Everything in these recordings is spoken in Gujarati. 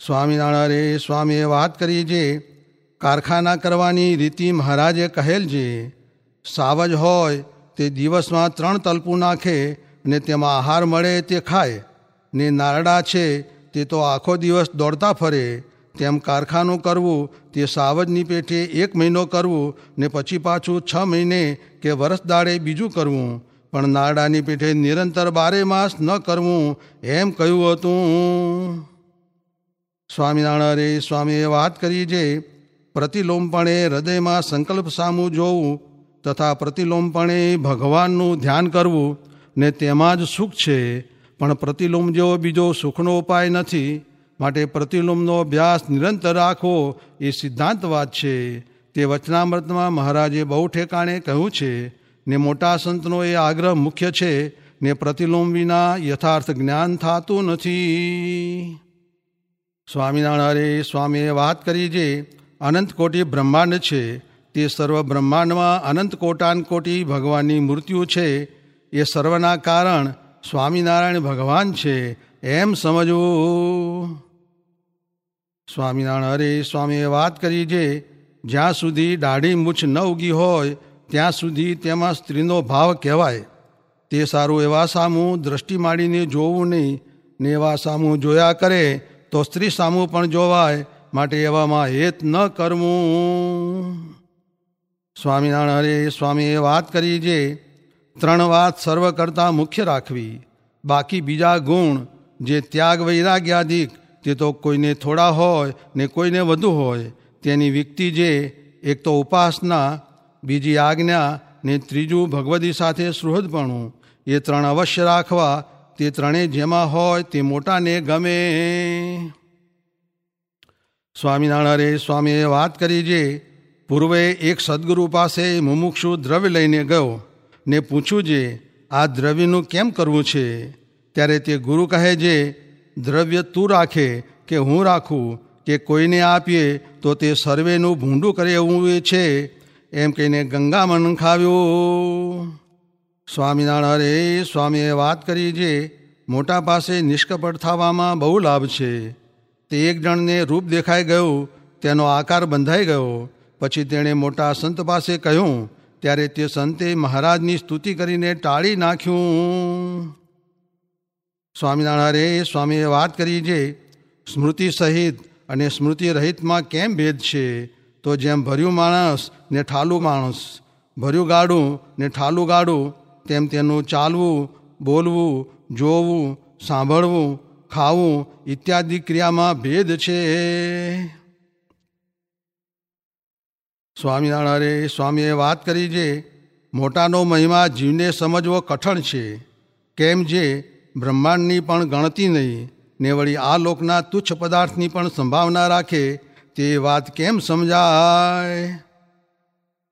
સ્વામિનારાયણે સ્વામીએ વાત કરી જે, કારખાના કરવાની રીતિ મહારાજે કહેલ છે સાવજ હોય તે દિવસમાં ત્રણ તલપું નાખે ને તેમાં આહાર મળે તે ખાય, ને નારડા છે તે તો આખો દિવસ દોડતા ફરે, તેમ કારખાનું કરવું તે સાવજની પેઠે એક મહિનો કરવું ને પછી પાછું છ મહિને કે વરસ દાડે બીજું કરવું, પણ નારડાની પેઠે નિરંતર બારે માસ ન કરવું એમ કહ્યું હતું. સ્વામિનારાયણે સ્વામીએ વાત કરી જે પ્રતિલોમપણે હૃદયમાં સંકલ્પ સામું જોવું તથા પ્રતિલોમપણે ભગવાનનું ધ્યાન કરવું ને તેમાં જ સુખ છે. પણ પ્રતિલોમ જેવો બીજો સુખનો ઉપાય નથી. માટે પ્રતિલોમનો અભ્યાસ નિરંતર રાખવો એ સિદ્ધાંત વાત છે. તે વચનામૃતમાં મહારાજે બહુ ઠેકાણે કહ્યું છે ને મોટા સંતનો એ આગ્રહ મુખ્ય છે ને પ્રતિલોમ વિના યથાર્થ જ્ઞાન થતું નથી. સ્વામિનારાયણે સ્વામીએ વાત કરી જે અનંત કોટી બ્રહ્માંડ છે, તે સર્વ બ્રહ્માંડમાં અનંત કોટાન કોટી ભગવાનની મૃત્યુ છે, એ સર્વના કારણ સ્વામિનારાયણ ભગવાન છે, એમ સમજવું સ્વામિનારાયણ હરે સ્વામીએ વાત કરી જે જ્યાં સુધી દાઢી મૂછ ન ઉગી હોય, ત્યાં સુધી તેમાં સ્ત્રીનો ભાવ કહેવાય. તે સારું એવા સામું દ્રષ્ટિ માંડીને જોવું નહીં, ને એવા સામું જોયા કરે તો સ્ત્રી સામું પણ જોવાય, માટે એવામાં હેત ન કરવું. સ્વામિનારાયણ હરે, સ્વામીએ વાત કરી જે, ત્રણ વાત સર્વ કરતાં મુખ્ય રાખવી. બાકી બીજા ગુણ, જે ત્યાગ વૈરાગ્યાધિક, તે તો કોઈને થોડા હોય, ને કોઈને વધુ હોય. તેની વ્યક્તિ જે, એક તો ઉપાસના, બીજી આજ્ઞા, ને ત્રીજું ભગવદી સાથે સુહૃદપણું. એ ત્રણ અવશ્ય રાખવા તે ત્રણેય જેમાં હોય તે મોટાને ગમે. સ્વામિનારાયણે, સ્વામીએ વાત કરી જે, પૂર્વે એક સદગુરુ પાસે મુમુક્ષુ દ્રવ્ય લઈને ગયો ને પૂછ્યું જે, આ દ્રવ્યનું કેમ કરવું છે? ત્યારે તે ગુરુ કહે છે દ્રવ્ય તું રાખે કે હું રાખું? કે કોઈને આપીએ તો તે સર્વેનું ભૂંડું કરે એવું છે. એમ કહીને ગંગામન ખાવ્યું. સ્વામિનારાયણ સ્વામીએ વાત કરી જે મોટા પાસે નિષ્કપટ થવામાં બહુ લાભ છે. તે એક જણને રૂપ દેખાઈ ગયું, તેનો આકાર બંધાઈ ગયો. પછી તેણે મોટા સંત પાસે કહ્યું, ત્યારે તે સંતે મહારાજની સ્તુતિ કરીને ટાળી નાખ્યું. સ્વામિનારાયણ સ્વામિનારાયણે સ્વામીએ વાત કરી જે સ્મૃતિ સહિત અને સ્મૃતિ રહિતમાં કેમ ભેદ છે? તો જેમ ભર્યું માણસ ને ઠાલું માણસ, ભર્યું ગાડું ને ઠાલું ગાડું તેમ તેનું ચાલવું, બોલવું, જોવું, સાંભળવું, ખાવું ઇત્યાદિ ક્રિયામાં ભેદ છે. સ્વામિનારાયણે સ્વામીએ વાત કરી જે મોટાનો મહિમા જીવને સમજવો કઠણ છે. કેમ જે બ્રહ્માંડની પણ ગણતી નહીં, ને વળી આ લોકના તુચ્છ પદાર્થની પણ સંભાવના રાખે, તે વાત કેમ સમજાય?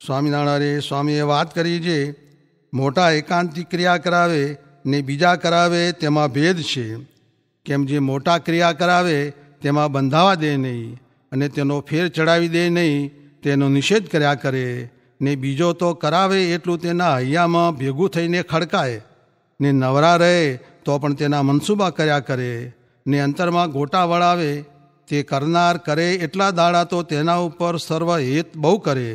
સ્વામિનારાયણે સ્વામીએ વાત કરી જે મોટા એકાંતિક ક્રિયા કરાવે ને બીજા કરાવે તેમાં ભેદ છે. કેમ જે મોટા ક્રિયા કરાવે તેમાં બંધાવા દે નહીં અને તેનો ફેર ચડાવી દે નહીં, તેનો નિષેધ કર્યા કરે ને બીજો તો કરાવે એટલું તેના હૈયામાં ભેગું થઈને ખડકાય ને નવરા રહે તો પણ તેના મનસૂબા કર્યા કરે ને અંતરમાં ગોટા વળાવે તે કરનાર કરે એટલા દાડા તો તેના ઉપર સર્વ હેત બહુ કરે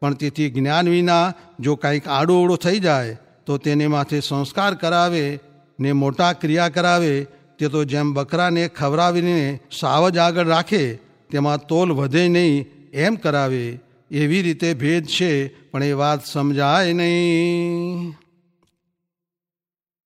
પણ તેથી જ્ઞાન વિના જો કાંઈક આડું થઈ જાય, તો તેને માથે સંસ્કાર કરાવે ને મોટા ક્રિયા કરાવે, તે તો જેમ બકરાને ખવડાવીને સાવજ આગળ રાખે, તેમાં તોલ વધે નહીં, એમ કરાવે. એવી રીતે ભેદ છે, પણ એ વાત સમજાય નહીં.